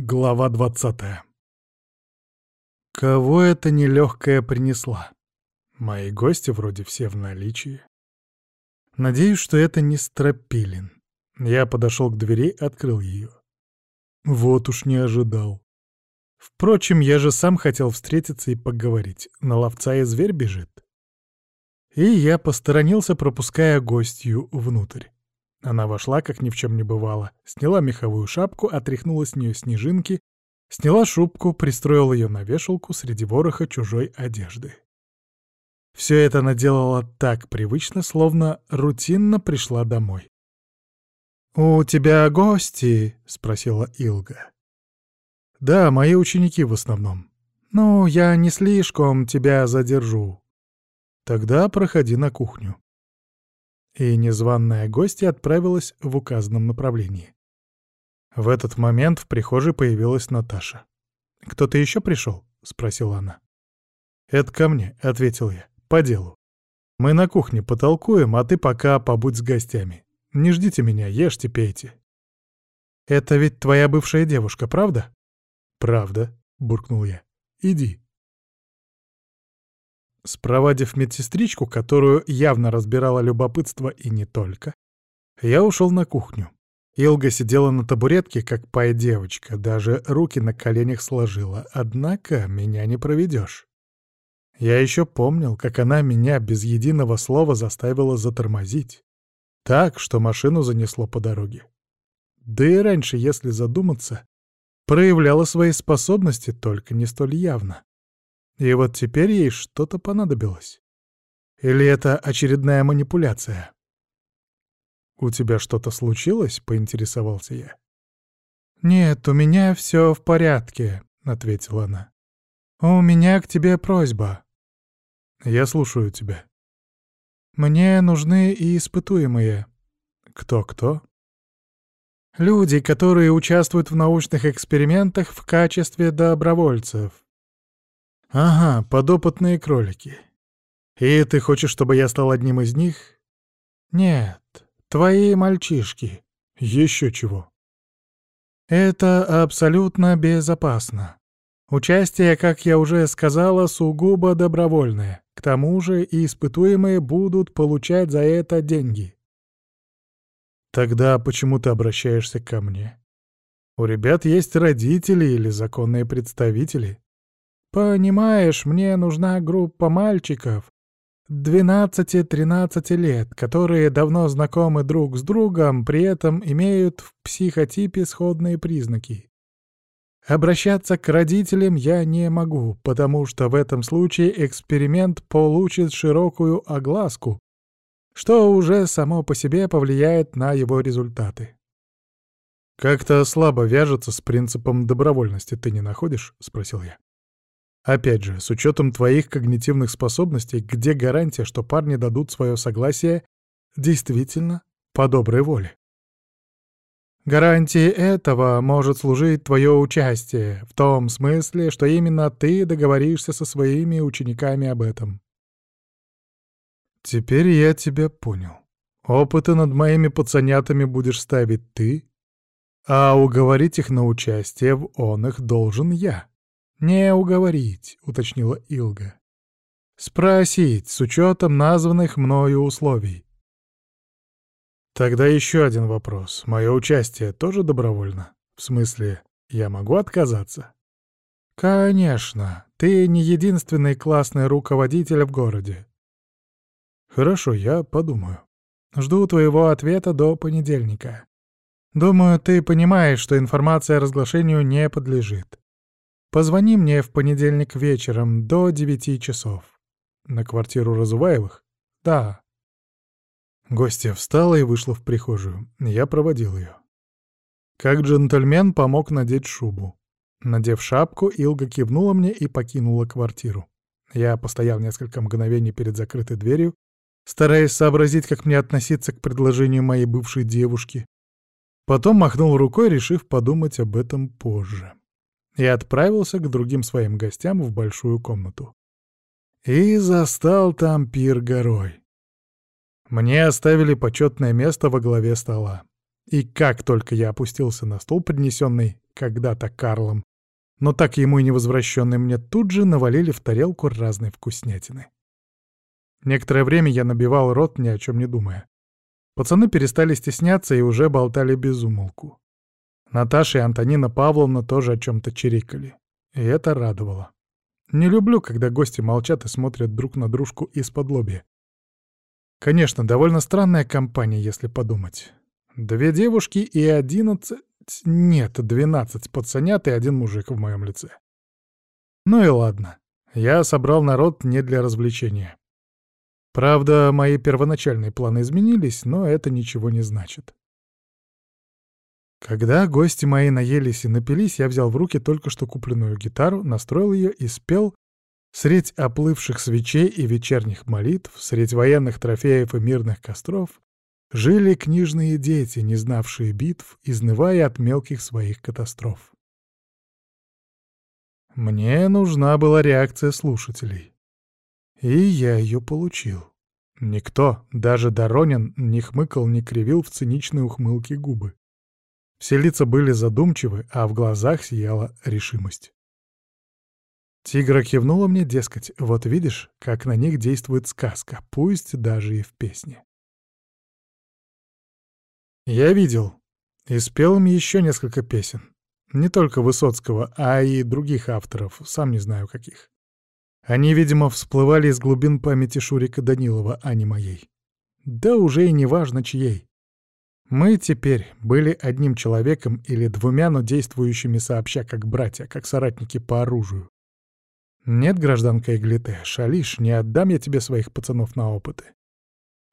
Глава двадцатая. Кого это нелегкая принесла? Мои гости вроде все в наличии. Надеюсь, что это не Стропилин. Я подошел к двери, открыл ее. Вот уж не ожидал. Впрочем, я же сам хотел встретиться и поговорить. На ловца и зверь бежит. И я посторонился, пропуская гостью внутрь. Она вошла, как ни в чем не бывало, сняла меховую шапку, отряхнула с нее снежинки, сняла шубку, пристроила ее на вешалку среди вороха чужой одежды. Все это она делала так привычно, словно рутинно пришла домой. «У тебя гости?» — спросила Илга. «Да, мои ученики в основном. Ну, я не слишком тебя задержу. Тогда проходи на кухню» и незваная гостья отправилась в указанном направлении. В этот момент в прихожей появилась Наташа. «Кто-то еще пришел?» — спросила она. «Это ко мне», — ответил я, — «по делу. Мы на кухне потолкуем, а ты пока побудь с гостями. Не ждите меня, ешьте, пейте». «Это ведь твоя бывшая девушка, правда?» «Правда», — буркнул я. «Иди». Спровадив медсестричку, которую явно разбирало любопытство и не только, я ушел на кухню. Илга сидела на табуретке, как пай-девочка, даже руки на коленях сложила, однако меня не проведешь. Я еще помнил, как она меня без единого слова заставила затормозить. Так, что машину занесло по дороге. Да и раньше, если задуматься, проявляла свои способности, только не столь явно. И вот теперь ей что-то понадобилось. Или это очередная манипуляция? «У тебя что-то случилось?» — поинтересовался я. «Нет, у меня все в порядке», — ответила она. «У меня к тебе просьба». «Я слушаю тебя». «Мне нужны и испытуемые». «Кто-кто?» «Люди, которые участвуют в научных экспериментах в качестве добровольцев». «Ага, подопытные кролики. И ты хочешь, чтобы я стал одним из них?» «Нет, твои мальчишки. Еще чего». «Это абсолютно безопасно. Участие, как я уже сказала, сугубо добровольное. К тому же и испытуемые будут получать за это деньги». «Тогда почему ты обращаешься ко мне? У ребят есть родители или законные представители?» Понимаешь, мне нужна группа мальчиков 12-13 лет, которые давно знакомы друг с другом, при этом имеют в психотипе сходные признаки. Обращаться к родителям я не могу, потому что в этом случае эксперимент получит широкую огласку, что уже само по себе повлияет на его результаты. «Как-то слабо вяжется с принципом добровольности, ты не находишь?» — спросил я. Опять же, с учетом твоих когнитивных способностей, где гарантия, что парни дадут свое согласие действительно по доброй воле? Гарантией этого может служить твое участие, в том смысле, что именно ты договоришься со своими учениками об этом. Теперь я тебя понял. Опыты над моими пацанятами будешь ставить ты, а уговорить их на участие в он их должен я. «Не уговорить», — уточнила Илга. «Спросить, с учетом названных мною условий». Тогда еще один вопрос. Мое участие тоже добровольно? В смысле, я могу отказаться? Конечно. Ты не единственный классный руководитель в городе. Хорошо, я подумаю. Жду твоего ответа до понедельника. Думаю, ты понимаешь, что информация разглашению не подлежит. Позвони мне в понедельник вечером до девяти часов. На квартиру Разуваевых? Да. Гостья встала и вышла в прихожую. Я проводил ее. Как джентльмен помог надеть шубу. Надев шапку, Илга кивнула мне и покинула квартиру. Я постоял несколько мгновений перед закрытой дверью, стараясь сообразить, как мне относиться к предложению моей бывшей девушки. Потом махнул рукой, решив подумать об этом позже и отправился к другим своим гостям в большую комнату. И застал там пир горой. Мне оставили почетное место во главе стола. И как только я опустился на стол, принесенный когда-то Карлом, но так ему и не возвращенный, мне тут же навалили в тарелку разной вкуснятины. Некоторое время я набивал рот, ни о чем не думая. Пацаны перестали стесняться и уже болтали без умолку. Наташа и Антонина Павловна тоже о чем-то чирикали. И это радовало. Не люблю, когда гости молчат и смотрят друг на дружку из-под лобья. Конечно, довольно странная компания, если подумать. Две девушки и одиннадцать... Нет, двенадцать пацанят и один мужик в моем лице. Ну и ладно. Я собрал народ не для развлечения. Правда, мои первоначальные планы изменились, но это ничего не значит. Когда гости мои наелись и напились, я взял в руки только что купленную гитару, настроил ее и спел средь оплывших свечей и вечерних молитв, средь военных трофеев и мирных костров, жили книжные дети, не знавшие битв, изнывая от мелких своих катастроф. Мне нужна была реакция слушателей. И я ее получил. Никто, даже Доронин, не хмыкал, не кривил в циничной ухмылке губы. Все лица были задумчивы, а в глазах сияла решимость. Тигра кивнула мне, дескать, вот видишь, как на них действует сказка, пусть даже и в песне. Я видел и спел им еще несколько песен. Не только Высоцкого, а и других авторов, сам не знаю каких. Они, видимо, всплывали из глубин памяти Шурика Данилова, а не моей. Да уже и не важно чьей. Мы теперь были одним человеком или двумя, но действующими сообща как братья, как соратники по оружию. Нет, гражданка Иглите, шалишь, не отдам я тебе своих пацанов на опыты.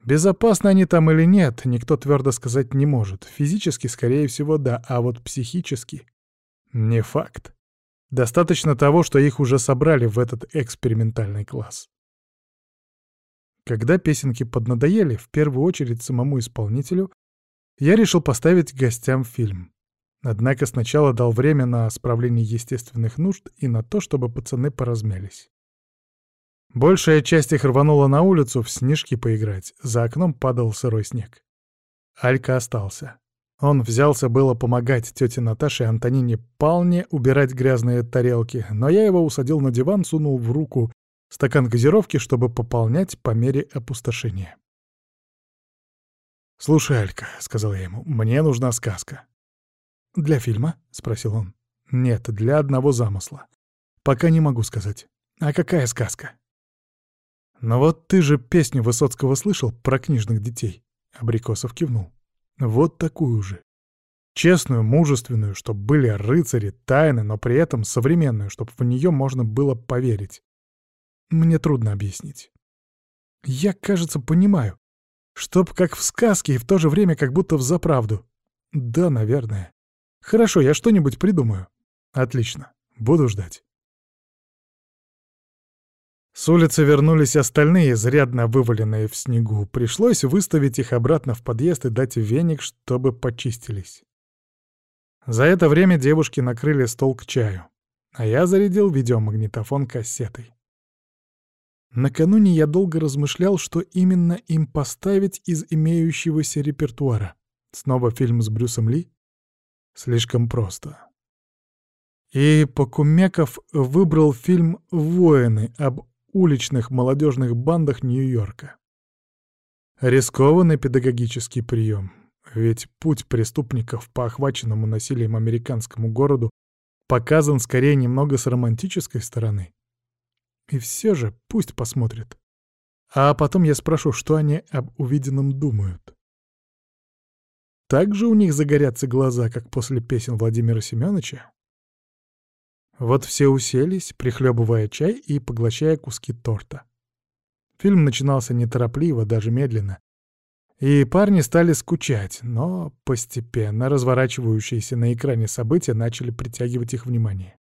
Безопасны они там или нет, никто твердо сказать не может. Физически, скорее всего, да, а вот психически — не факт. Достаточно того, что их уже собрали в этот экспериментальный класс. Когда песенки поднадоели, в первую очередь самому исполнителю, я решил поставить гостям фильм. Однако сначала дал время на справление естественных нужд и на то, чтобы пацаны поразмялись. Большая часть их рванула на улицу в снежки поиграть, за окном падал сырой снег. Алька остался. Он взялся было помогать тете Наташе и Антонине Палне убирать грязные тарелки, но я его усадил на диван, сунул в руку стакан газировки, чтобы пополнять по мере опустошения. «Слушай, Алька», — сказал я ему, — «мне нужна сказка». «Для фильма?» — спросил он. «Нет, для одного замысла. Пока не могу сказать. А какая сказка?» «Ну вот ты же песню Высоцкого слышал про книжных детей?» Абрикосов кивнул. «Вот такую же. Честную, мужественную, чтобы были рыцари, тайны, но при этом современную, чтобы в нее можно было поверить. Мне трудно объяснить. Я, кажется, понимаю. Чтоб как в сказке и в то же время как будто в заправду. Да, наверное. Хорошо, я что-нибудь придумаю. Отлично. Буду ждать. С улицы вернулись остальные, изрядно вываленные в снегу. Пришлось выставить их обратно в подъезд и дать веник, чтобы почистились. За это время девушки накрыли стол к чаю, а я зарядил видеомагнитофон кассетой. Накануне я долго размышлял, что именно им поставить из имеющегося репертуара. Снова фильм с Брюсом Ли? Слишком просто. И Покумеков выбрал фильм «Воины» об уличных молодежных бандах Нью-Йорка. Рискованный педагогический прием, ведь путь преступников по охваченному насилием американскому городу показан скорее немного с романтической стороны. И все же пусть посмотрят. А потом я спрошу, что они об увиденном думают. Так же у них загорятся глаза, как после песен Владимира Семеновича? Вот все уселись, прихлебывая чай и поглощая куски торта. Фильм начинался неторопливо, даже медленно. И парни стали скучать, но постепенно разворачивающиеся на экране события начали притягивать их внимание.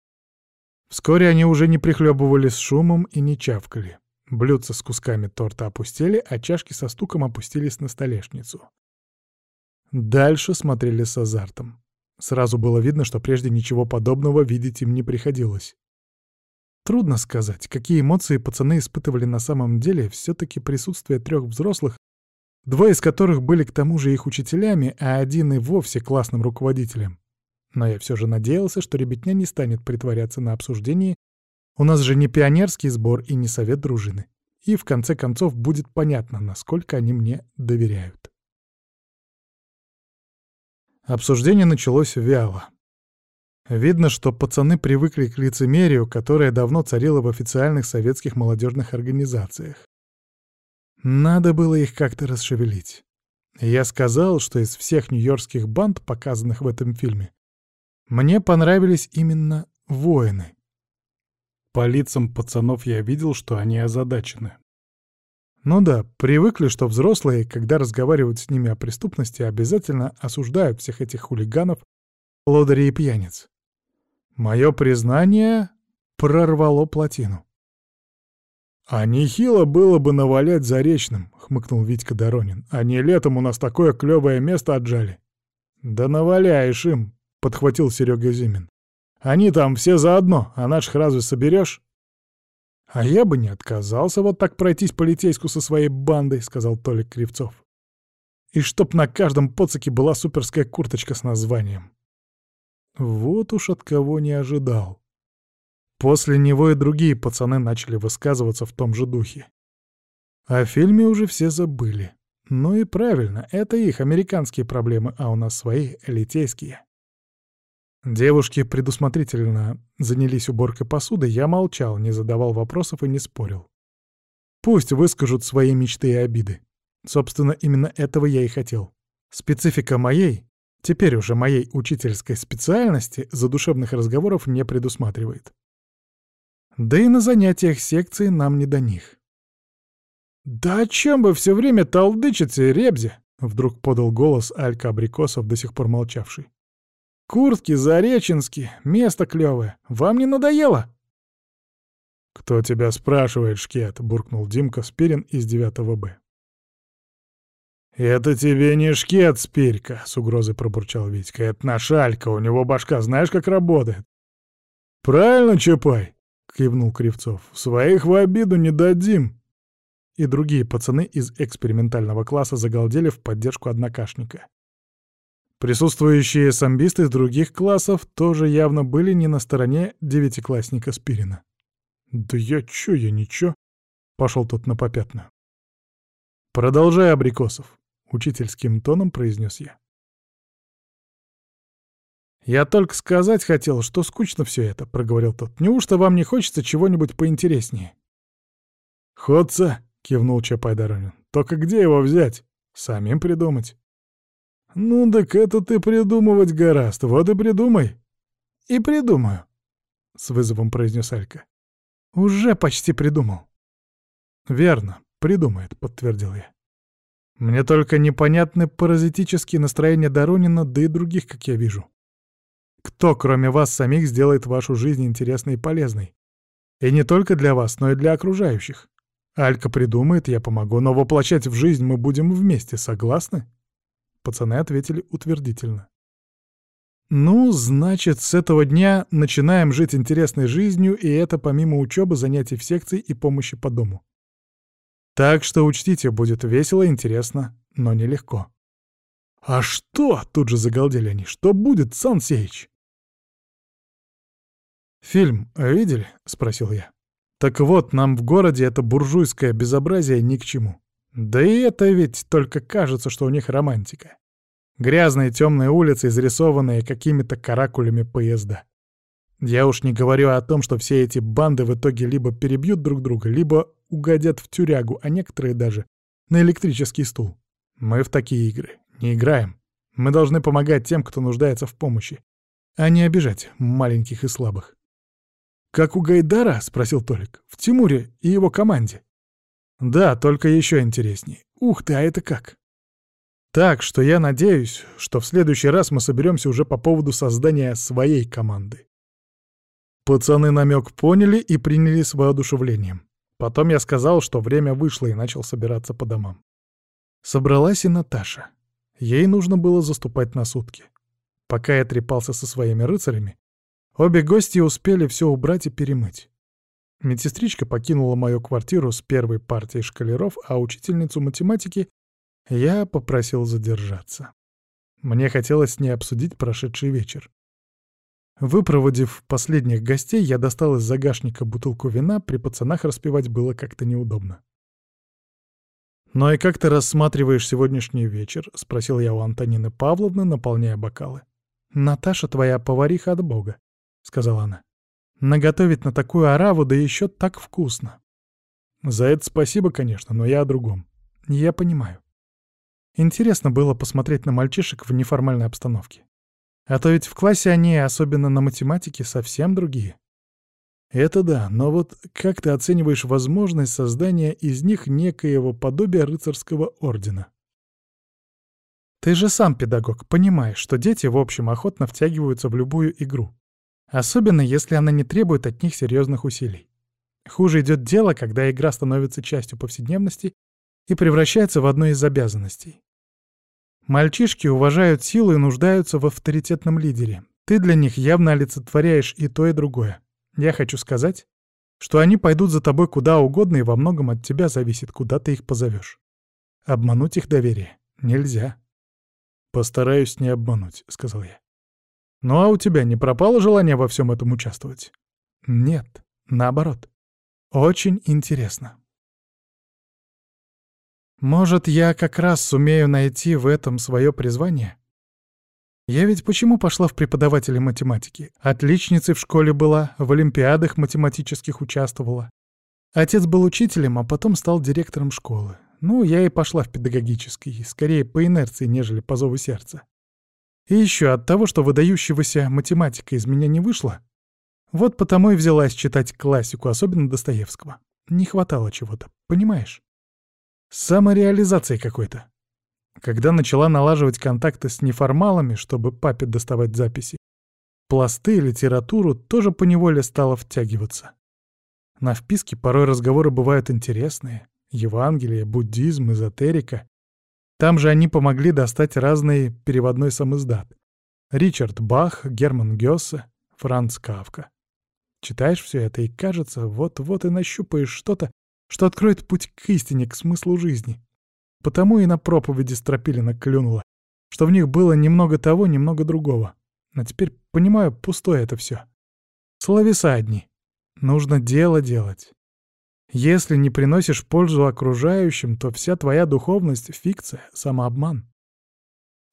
Вскоре они уже не прихлебывали с шумом и не чавкали. Блюдца с кусками торта опустили, а чашки со стуком опустились на столешницу. Дальше смотрели с азартом. Сразу было видно, что прежде ничего подобного видеть им не приходилось. Трудно сказать, какие эмоции пацаны испытывали на самом деле, все-таки присутствие трех взрослых двое из которых были к тому же их учителями, а один и вовсе классным руководителем. Но я все же надеялся, что ребятня не станет притворяться на обсуждении. У нас же не пионерский сбор и не совет дружины. И в конце концов будет понятно, насколько они мне доверяют. Обсуждение началось вяло. Видно, что пацаны привыкли к лицемерию, которое давно царило в официальных советских молодежных организациях. Надо было их как-то расшевелить. Я сказал, что из всех нью-йоркских банд, показанных в этом фильме, мне понравились именно воины. По лицам пацанов я видел, что они озадачены. Ну да, привыкли, что взрослые, когда разговаривают с ними о преступности, обязательно осуждают всех этих хулиганов, лодырей и пьяниц. Мое признание прорвало плотину. «А нехило было бы навалять Заречным», — хмыкнул Витька Доронин. «Они летом у нас такое клёвое место отжали». «Да наваляешь им», — подхватил Серега Зимин. «Они там все заодно, а наших разве соберешь?» «А я бы не отказался вот так пройтись полицейску со своей бандой», — сказал Толик Кривцов. «И чтоб на каждом поцаке была суперская курточка с названием». Вот уж от кого не ожидал. После него и другие пацаны начали высказываться в том же духе. О фильме уже все забыли. Ну и правильно, это их американские проблемы, а у нас свои литейские. Девушки предусмотрительно занялись уборкой посуды, я молчал, не задавал вопросов и не спорил. Пусть выскажут свои мечты и обиды. Собственно, именно этого я и хотел. Специфика моей, теперь уже моей учительской специальности, задушевных разговоров не предусматривает. Да и на занятиях секции нам не до них. «Да о чем вы все время толдычите, Ребзе?» — вдруг подал голос Алька Абрикосов, до сих пор молчавший. «Куртки зареченские, место клевое. Вам не надоело?» «Кто тебя спрашивает, Шкет?» — буркнул Димка Спирин из 9 Б. «Это тебе не Шкет, Спирька!» — с угрозой пробурчал Витька. «Это наш Алька, у него башка знаешь, как работает?» «Правильно, Чапай!» — кивнул Кривцов. «Своих в обиду не дадим!» И другие пацаны из экспериментального класса загалдели в поддержку однокашника. Присутствующие самбисты из других классов тоже явно были не на стороне девятиклассника Спирина. «Да я чё, я ничего?» — пошел тот на попятную. «Продолжай, Абрикосов», — учительским тоном произнес я. «Я только сказать хотел, что скучно все это», — проговорил тот. «Неужто вам не хочется чего-нибудь поинтереснее?» «Ходца», — кивнул Чапай Доронин. «Только где его взять? Самим придумать». «Ну так это ты придумывать гораст, вот и придумай». «И придумаю», — с вызовом произнес Алька. «Уже почти придумал». «Верно, придумает», — подтвердил я. «Мне только непонятны паразитические настроения Доронина, да и других, как я вижу. Кто, кроме вас самих, сделает вашу жизнь интересной и полезной? И не только для вас, но и для окружающих. Алька придумает, я помогу, но воплощать в жизнь мы будем вместе, согласны?» Пацаны ответили утвердительно. «Ну, значит, с этого дня начинаем жить интересной жизнью, и это помимо учебы, занятий в секции и помощи по дому. Так что учтите, будет весело, интересно, но нелегко». «А что?» — тут же загалдели они. «Что будет, Сан Сейч?» «Фильм видели?» — спросил я. «Так вот, нам в городе это буржуйское безобразие ни к чему. Да и это ведь только кажется, что у них романтика. Грязные темные улицы, изрисованные какими-то каракулями поезда. Я уж не говорю о том, что все эти банды в итоге либо перебьют друг друга, либо угодят в тюрягу, а некоторые даже на электрический стул. Мы в такие игры не играем. Мы должны помогать тем, кто нуждается в помощи, а не обижать маленьких и слабых. «Как у Гайдара?» — спросил Толик. «В Тимуре и его команде». «Да, только еще интереснее. Ух ты, а это как?» «Так что я надеюсь, что в следующий раз мы соберемся уже по поводу создания своей команды». Пацаны намек поняли и приняли с воодушевлением. Потом я сказал, что время вышло и начал собираться по домам. Собралась и Наташа. Ей нужно было заступать на сутки. Пока я трепался со своими рыцарями, Обе гости успели все убрать и перемыть. Медсестричка покинула мою квартиру с первой партией шкалеров, а учительницу математики Я попросил задержаться. Мне хотелось с ней обсудить прошедший вечер. Выпроводив последних гостей, я достал из загашника бутылку вина, при пацанах распивать было как-то неудобно. «Ну и как ты рассматриваешь сегодняшний вечер?» — спросил я у Антонины Павловны, наполняя бокалы. «Наташа твоя повариха от бога», — сказала она. «Наготовить на такую ораву, да еще так вкусно». «За это спасибо, конечно, но я о другом». «Я понимаю. Интересно было посмотреть на мальчишек в неформальной обстановке. А то ведь в классе они, особенно на математике, совсем другие. Это да, но вот как ты оцениваешь возможность создания из них некоего подобия рыцарского ордена? Ты же сам, педагог, понимаешь, что дети, в общем, охотно втягиваются в любую игру. Особенно, если она не требует от них серьезных усилий. Хуже идет дело, когда игра становится частью повседневности и превращается в одну из обязанностей. Мальчишки уважают силу и нуждаются в авторитетном лидере. Ты для них явно олицетворяешь и то, и другое. Я хочу сказать, что они пойдут за тобой куда угодно, и во многом от тебя зависит, куда ты их позовешь. Обмануть их доверие нельзя. «Постараюсь не обмануть», — сказал я. «Ну а у тебя не пропало желание во всем этом участвовать?» «Нет, наоборот. Очень интересно». Может, я как раз сумею найти в этом свое призвание? Я ведь почему пошла в преподаватели математики? Отличницей в школе была, в олимпиадах математических участвовала. Отец был учителем, а потом стал директором школы. Ну, я и пошла в педагогический, скорее по инерции, нежели по зову сердца. И еще от того, что выдающегося математика из меня не вышло, вот потому и взялась читать классику, особенно Достоевского. Не хватало чего-то, понимаешь? Самореализацией какой-то. Когда начала налаживать контакты с неформалами, чтобы папе доставать записи, пласты, литературу тоже поневоле стало втягиваться. На вписке порой разговоры бывают интересные. Евангелие, буддизм, эзотерика. Там же они помогли достать разный переводной самиздат. Ричард Бах, Герман Гёссе, Франц Кавка. Читаешь все это и кажется, вот-вот и нащупаешь что-то, что откроет путь к истине, к смыслу жизни. Потому и на проповеди Стропилина клюнуло, что в них было немного того, немного другого. Но теперь понимаю, пустое это все. Словеса одни. Нужно дело делать. Если не приносишь пользу окружающим, то вся твоя духовность — фикция, самообман.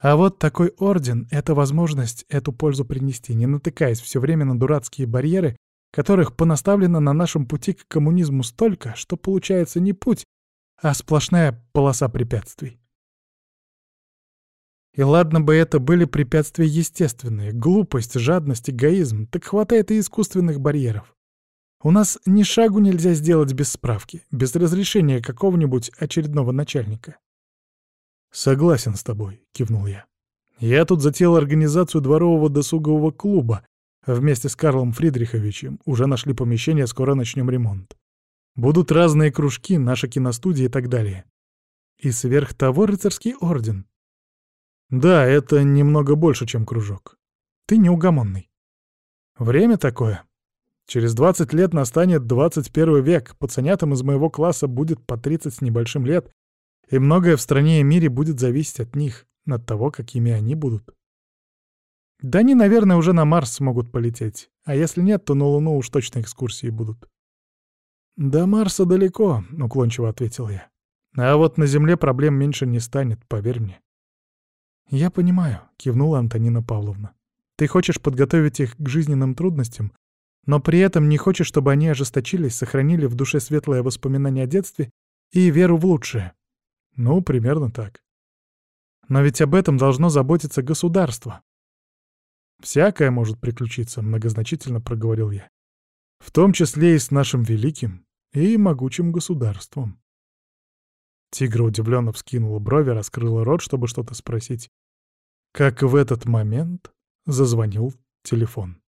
А вот такой орден — это возможность эту пользу принести, не натыкаясь все время на дурацкие барьеры которых понаставлено на нашем пути к коммунизму столько, что получается не путь, а сплошная полоса препятствий. И ладно бы это были препятствия естественные, глупость, жадность, эгоизм, так хватает и искусственных барьеров. У нас ни шагу нельзя сделать без справки, без разрешения какого-нибудь очередного начальника. «Согласен с тобой», — кивнул я. «Я тут затеял организацию дворового досугового клуба, Вместе с Карлом Фридриховичем уже нашли помещение, скоро начнем ремонт. Будут разные кружки, наша киностудия и так далее. И сверх того рыцарский орден. Да, это немного больше, чем кружок. Ты неугомонный. Время такое. Через 20 лет настанет 21 век, пацанятам из моего класса будет по 30 с небольшим лет, и многое в стране и мире будет зависеть от них, от того, какими они будут. Да они, наверное, уже на Марс смогут полететь. А если нет, то на Луну уж точно экскурсии будут. «До Марса далеко», — уклончиво ответил я. «А вот на Земле проблем меньше не станет, поверь мне». «Я понимаю», — кивнула Антонина Павловна. «Ты хочешь подготовить их к жизненным трудностям, но при этом не хочешь, чтобы они ожесточились, сохранили в душе светлое воспоминание о детстве и веру в лучшее». «Ну, примерно так». «Но ведь об этом должно заботиться государство», «Всякое может приключиться», — многозначительно проговорил я. «В том числе и с нашим великим и могучим государством». Тигра удивленно вскинула брови, раскрыла рот, чтобы что-то спросить. Как в этот момент зазвонил телефон.